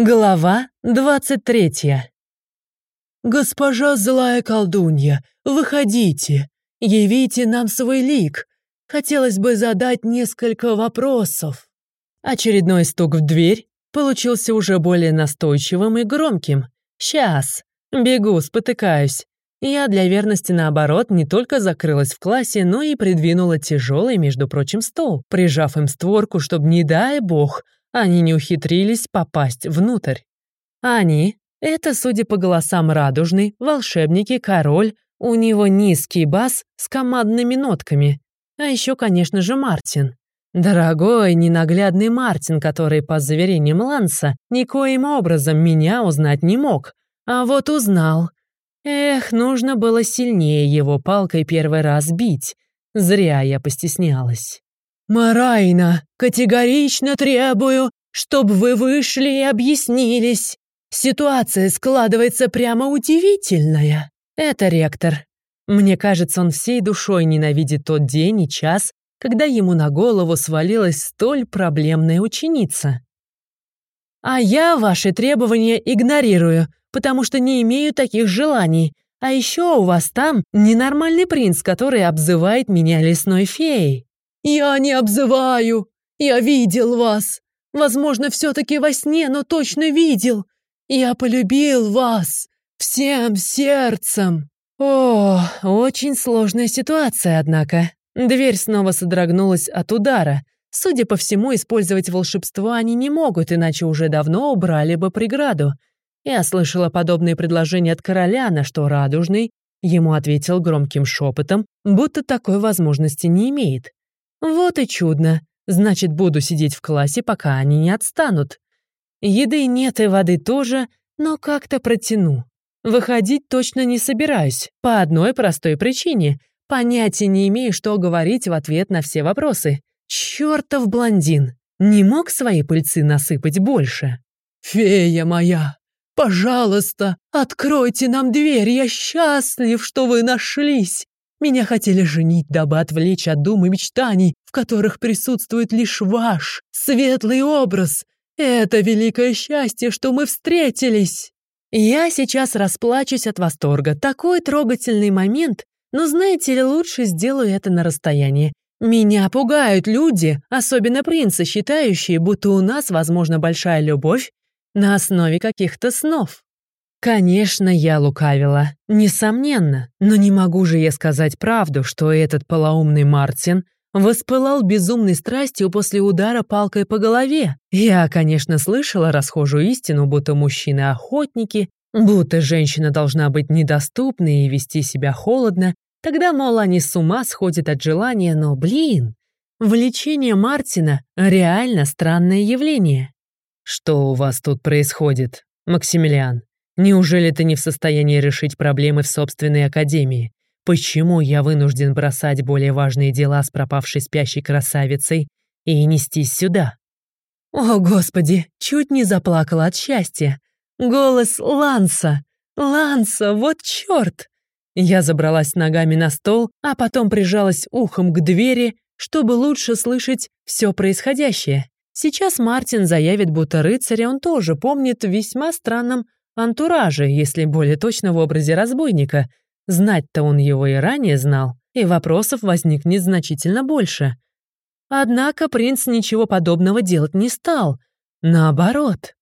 Глава двадцать третья. «Госпожа злая колдунья, выходите, явите нам свой лик. Хотелось бы задать несколько вопросов». Очередной стук в дверь получился уже более настойчивым и громким. «Сейчас. Бегу, спотыкаюсь». Я для верности, наоборот, не только закрылась в классе, но и придвинула тяжелый, между прочим, стол, прижав им створку, чтобы, не дай бог, они не ухитрились попасть внутрь. Они — это, судя по голосам, радужный, волшебники, король, у него низкий бас с командными нотками, а еще, конечно же, Мартин. Дорогой, ненаглядный Мартин, который, по заверениям Ланса, никоим образом меня узнать не мог. А вот узнал. Эх, нужно было сильнее его палкой первый раз бить. Зря я постеснялась. «Марайна, категорично требую, чтобы вы вышли и объяснились. Ситуация складывается прямо удивительная. Это ректор. Мне кажется, он всей душой ненавидит тот день и час, когда ему на голову свалилась столь проблемная ученица. А я ваши требования игнорирую, потому что не имею таких желаний. А еще у вас там ненормальный принц, который обзывает меня лесной феей. «Я не обзываю! Я видел вас! Возможно, все-таки во сне, но точно видел! Я полюбил вас! Всем сердцем!» О, очень сложная ситуация, однако. Дверь снова содрогнулась от удара. Судя по всему, использовать волшебство они не могут, иначе уже давно убрали бы преграду. Я слышала подобные предложения от короля, на что Радужный ему ответил громким шепотом, будто такой возможности не имеет. Вот и чудно. Значит, буду сидеть в классе, пока они не отстанут. Еды нет и воды тоже, но как-то протяну. Выходить точно не собираюсь, по одной простой причине. Понятия не имею, что говорить в ответ на все вопросы. Чёртов блондин! Не мог свои пыльцы насыпать больше? «Фея моя, пожалуйста, откройте нам дверь, я счастлив, что вы нашлись. Меня хотели женить, дабы отвлечь от дум и мечтаний, в которых присутствует лишь ваш светлый образ. Это великое счастье, что мы встретились. Я сейчас расплачусь от восторга. Такой трогательный момент. Но знаете ли, лучше сделаю это на расстоянии. Меня пугают люди, особенно принцы, считающие, будто у нас, возможно, большая любовь на основе каких-то снов. Конечно, я лукавила. Несомненно. Но не могу же я сказать правду, что этот полоумный Мартин воспылал безумной страстью после удара палкой по голове. Я, конечно, слышала расхожую истину, будто мужчины охотники, будто женщина должна быть недоступной и вести себя холодно. Тогда, мол, они с ума сходят от желания, но, блин, влечение Мартина — реально странное явление. «Что у вас тут происходит, Максимилиан?» Неужели ты не в состоянии решить проблемы в собственной академии? Почему я вынужден бросать более важные дела с пропавшей спящей красавицей и нестись сюда? О, Господи, чуть не заплакала от счастья. Голос Ланса. Ланса, вот чёрт! Я забралась ногами на стол, а потом прижалась ухом к двери, чтобы лучше слышать все происходящее. Сейчас Мартин заявит, будто рыцаря он тоже помнит в весьма странном антураже, если более точно в образе разбойника. Знать-то он его и ранее знал, и вопросов возникнет значительно больше. Однако принц ничего подобного делать не стал. Наоборот.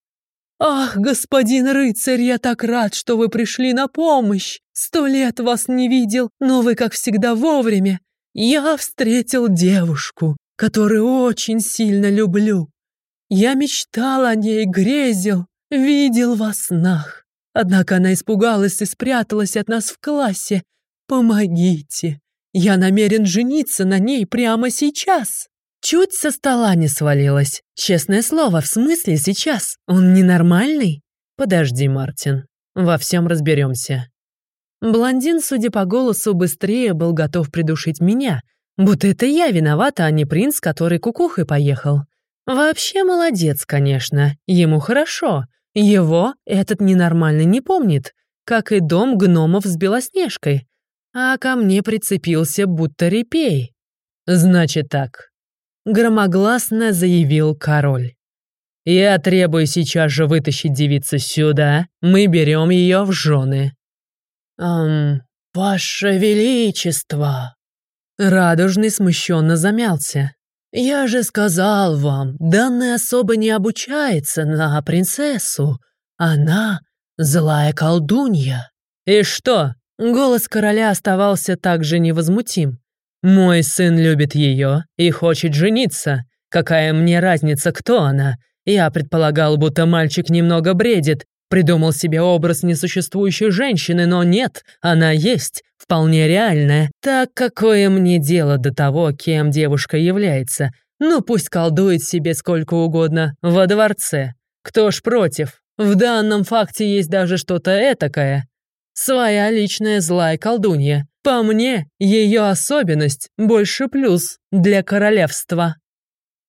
«Ах, господин рыцарь, я так рад, что вы пришли на помощь! Сто лет вас не видел, но вы, как всегда, вовремя. Я встретил девушку, которую очень сильно люблю. Я мечтал о ней, грезил, Видел во снах. Однако она испугалась и спряталась от нас в классе. Помогите. Я намерен жениться на ней прямо сейчас. Чуть со стола не свалилась. Честное слово, в смысле сейчас? Он ненормальный? Подожди, Мартин. Во всем разберемся. Блондин, судя по голосу, быстрее был готов придушить меня, будто это я виновата, а не принц, который кукухой поехал. Вообще молодец, конечно, ему хорошо, его этот ненормальный не помнит, как и дом гномов с Белоснежкой, а ко мне прицепился будто репей. «Значит так», — громогласно заявил король. Я требую сейчас же вытащить девицу сюда. Мы берем ее в жены». «Эм, ваше величество!» Радужный смущенно замялся. «Я же сказал вам, данная особа не обучается на принцессу. Она злая колдунья». «И что?» Голос короля оставался также невозмутим. «Мой сын любит ее и хочет жениться. Какая мне разница, кто она? Я предполагал, будто мальчик немного бредит, придумал себе образ несуществующей женщины, но нет, она есть, вполне реальная. Так какое мне дело до того, кем девушка является? Ну пусть колдует себе сколько угодно, во дворце. Кто ж против? В данном факте есть даже что-то этакое. Своя личная злая колдунья. По мне, ее особенность больше плюс для королевства.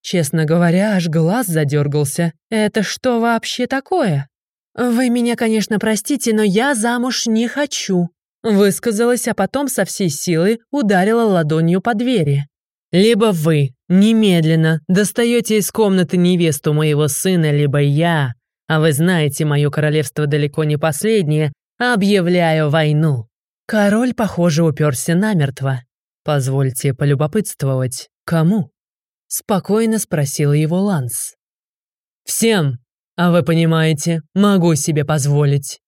Честно говоря, аж глаз задергался. Это что вообще такое? Вы меня, конечно, простите, но я замуж не хочу. Высказалась, а потом со всей силы ударила ладонью по двери. Либо вы немедленно достаете из комнаты невесту моего сына, либо я, а вы знаете, мое королевство далеко не последнее, объявляю войну. Король, похоже, уперся намертво. Позвольте полюбопытствовать, кому? Спокойно спросил его Ланс. «Всем, а вы понимаете, могу себе позволить».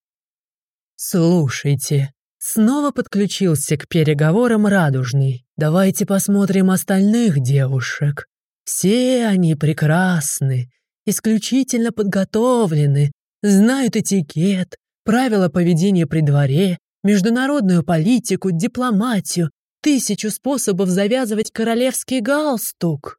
«Слушайте», снова подключился к переговорам Радужный. «Давайте посмотрим остальных девушек. Все они прекрасны, исключительно подготовлены, знают этикет, правила поведения при дворе, международную политику, дипломатию, тысячу способов завязывать королевский галстук.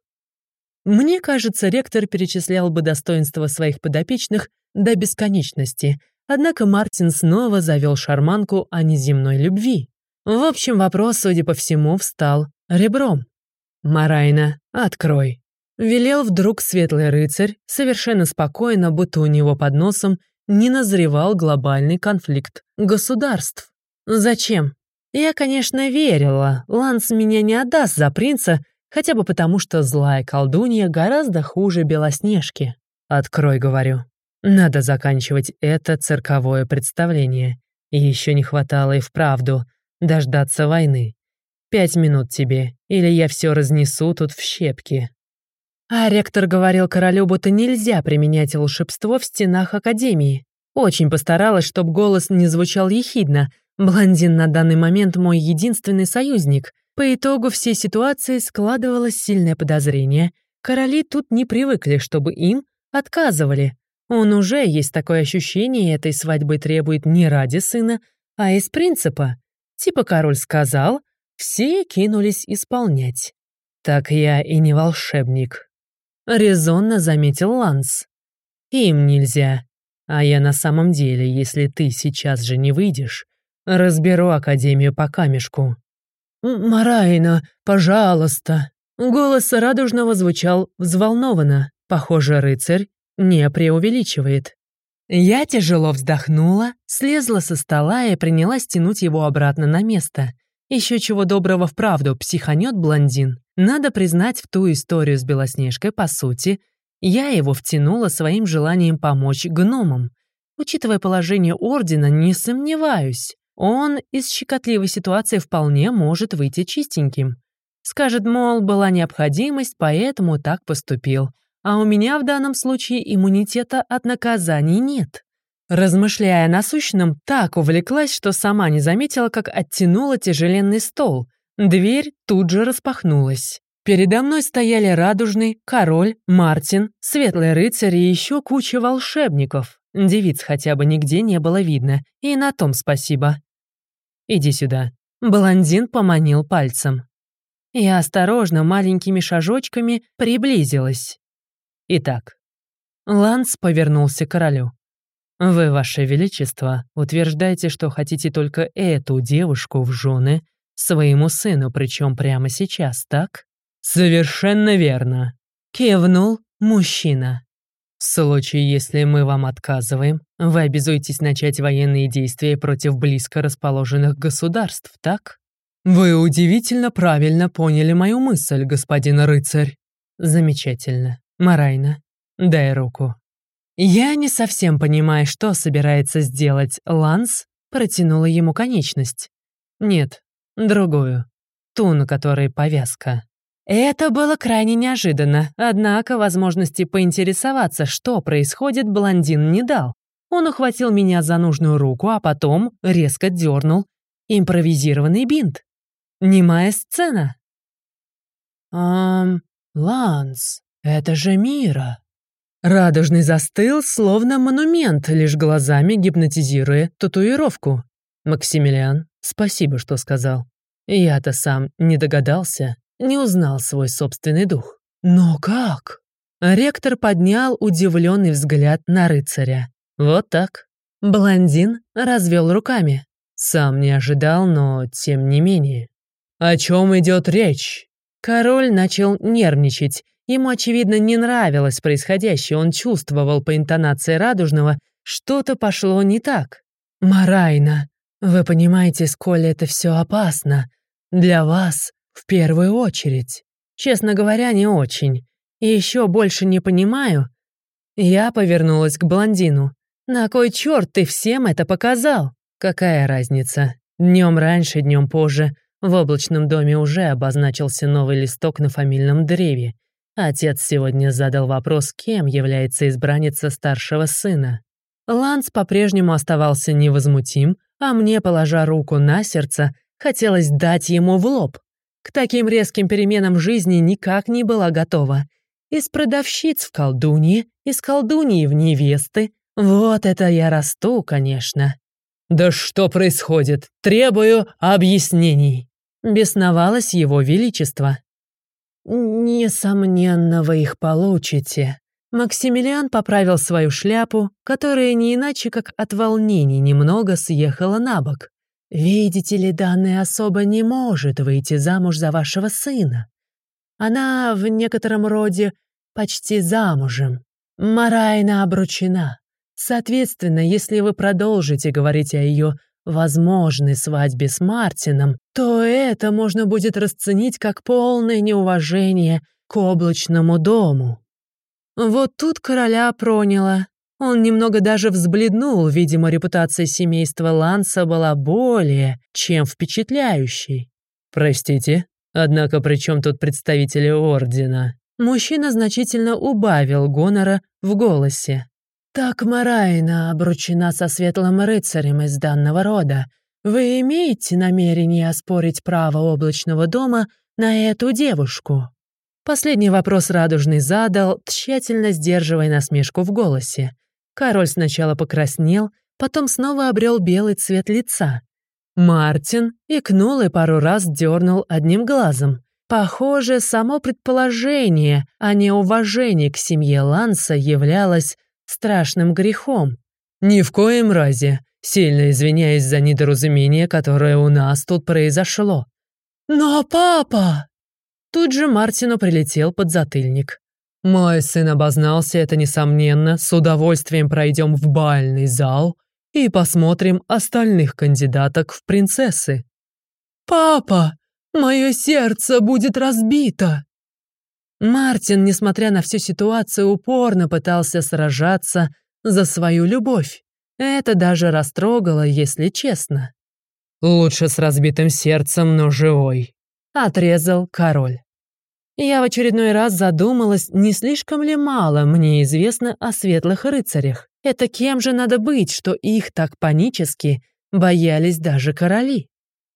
Мне кажется, ректор перечислял бы достоинства своих подопечных до бесконечности, однако Мартин снова завел шарманку о неземной любви. В общем, вопрос, судя по всему, встал ребром. «Марайна, открой», — велел вдруг светлый рыцарь, совершенно спокойно, будто у него под носом не назревал глобальный конфликт государств. «Зачем?» Я, конечно, верила, Ланс меня не отдаст за принца, Хотя бы потому, что злая колдунья гораздо хуже Белоснежки. Открой, говорю. Надо заканчивать это цирковое представление. Еще не хватало и вправду дождаться войны. Пять минут тебе, или я все разнесу тут в щепки. А ректор говорил королю, будто нельзя применять волшебство в стенах Академии. Очень постаралась, чтобы голос не звучал ехидно. Блондин на данный момент мой единственный союзник. По итогу всей ситуации складывалось сильное подозрение. Короли тут не привыкли, чтобы им отказывали. Он уже есть такое ощущение, этой свадьбы требует не ради сына, а из принципа. Типа король сказал, все кинулись исполнять. Так я и не волшебник. Резонно заметил Ланс. Им нельзя. А я на самом деле, если ты сейчас же не выйдешь, разберу Академию по камешку. «Марайна, пожалуйста!» Голос Радужного звучал взволнованно. Похоже, рыцарь не преувеличивает. Я тяжело вздохнула, слезла со стола и принялась тянуть его обратно на место. Еще чего доброго вправду психанет блондин. Надо признать, в ту историю с Белоснежкой, по сути, я его втянула своим желанием помочь гномам. Учитывая положение Ордена, не сомневаюсь. Он из щекотливой ситуации вполне может выйти чистеньким. Скажет, мол, была необходимость, поэтому так поступил. А у меня в данном случае иммунитета от наказаний нет. Размышляя о насущном, так увлеклась, что сама не заметила, как оттянула тяжеленный стол. Дверь тут же распахнулась. Передо мной стояли Радужный, Король, Мартин, Светлый рыцарь и еще куча волшебников. Девиц хотя бы нигде не было видно, и на том спасибо. «Иди сюда». Блондин поманил пальцем. Я осторожно, маленькими шажочками приблизилась. Итак, Ланс повернулся к королю. «Вы, ваше величество, утверждаете, что хотите только эту девушку в жены своему сыну, причем прямо сейчас, так?» «Совершенно верно», — кивнул мужчина. В случае, если мы вам отказываем, вы обязуетесь начать военные действия против близко расположенных государств, так? Вы удивительно правильно поняли мою мысль, господин рыцарь. Замечательно. Марайна, дай руку. Я не совсем понимаю, что собирается сделать Ланс, протянула ему конечность. Нет, другую. Ту, на которой повязка. Это было крайне неожиданно, однако возможности поинтересоваться, что происходит, блондин не дал. Он ухватил меня за нужную руку, а потом резко дернул импровизированный бинт. Немая сцена. «Ам, Ланс, это же Мира!» Радужный застыл, словно монумент, лишь глазами гипнотизируя татуировку. «Максимилиан, спасибо, что сказал. Я-то сам не догадался, не узнал свой собственный дух». «Но как?» Ректор поднял удивленный взгляд на рыцаря. «Вот так». Блондин развел руками. Сам не ожидал, но тем не менее. «О чем идет речь?» Король начал нервничать. Ему, очевидно, не нравилось происходящее. Он чувствовал по интонации Радужного, что-то пошло не так. «Марайна, вы понимаете, сколь это все опасно. Для вас в первую очередь. Честно говоря, не очень. И еще больше не понимаю». Я повернулась к блондину. «На кой черт ты всем это показал?» Какая разница? Днем раньше, днем позже. В облачном доме уже обозначился новый листок на фамильном древе. Отец сегодня задал вопрос, кем является избранница старшего сына. Ланс по-прежнему оставался невозмутим, а мне, положа руку на сердце, хотелось дать ему в лоб. К таким резким переменам жизни никак не была готова. Из продавщиц в колдуньи, из колдуньи в невесты. Вот это я расту, конечно. «Да что происходит? Требую объяснений!» Бесновалось его величество. «Несомненно, вы их получите». Максимилиан поправил свою шляпу, которая не иначе как от волнений немного съехала на бок. «Видите ли, данная особа не может выйти замуж за вашего сына. Она в некотором роде почти замужем. Марайна обручена. Соответственно, если вы продолжите говорить о ее возможной свадьбе с Мартином, то это можно будет расценить как полное неуважение к облачному дому. Вот тут короля проняло. Он немного даже взбледнул, видимо, репутация семейства Ланса была более чем впечатляющей. «Простите, однако при чем тут представители Ордена?» Мужчина значительно убавил гонора в голосе. «Так Марайна обручена со светлым рыцарем из данного рода. Вы имеете намерение оспорить право облачного дома на эту девушку?» Последний вопрос Радужный задал, тщательно сдерживая насмешку в голосе. Король сначала покраснел, потом снова обрел белый цвет лица. Мартин икнул и пару раз дернул одним глазом. Похоже, само предположение о неуважении к семье Ланса являлось страшным грехом. Ни в коем разе, сильно извиняюсь за недоразумение, которое у нас тут произошло. «Но папа!» Тут же Мартину прилетел подзатыльник. «Мой сын обознался, это несомненно. С удовольствием пройдем в бальный зал и посмотрим остальных кандидаток в принцессы». «Папа, мое сердце будет разбито!» Мартин, несмотря на всю ситуацию, упорно пытался сражаться за свою любовь. Это даже растрогало, если честно. «Лучше с разбитым сердцем, но живой», — отрезал король. Я в очередной раз задумалась, не слишком ли мало мне известно о светлых рыцарях. Это кем же надо быть, что их так панически боялись даже короли?